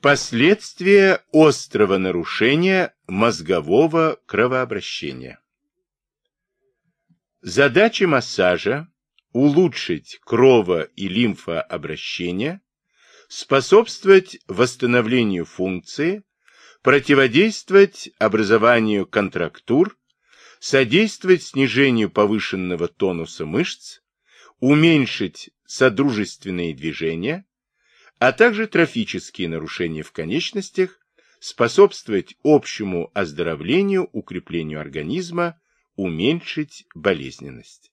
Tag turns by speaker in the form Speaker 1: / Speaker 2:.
Speaker 1: Последствия острого нарушения мозгового кровообращения. Задача массажа – улучшить крово- и лимфообращение, способствовать восстановлению функции, противодействовать образованию контрактур, содействовать снижению повышенного тонуса мышц, уменьшить содружественные движения, а также трофические нарушения в конечностях, способствовать общему оздоровлению, укреплению организма, уменьшить болезненность.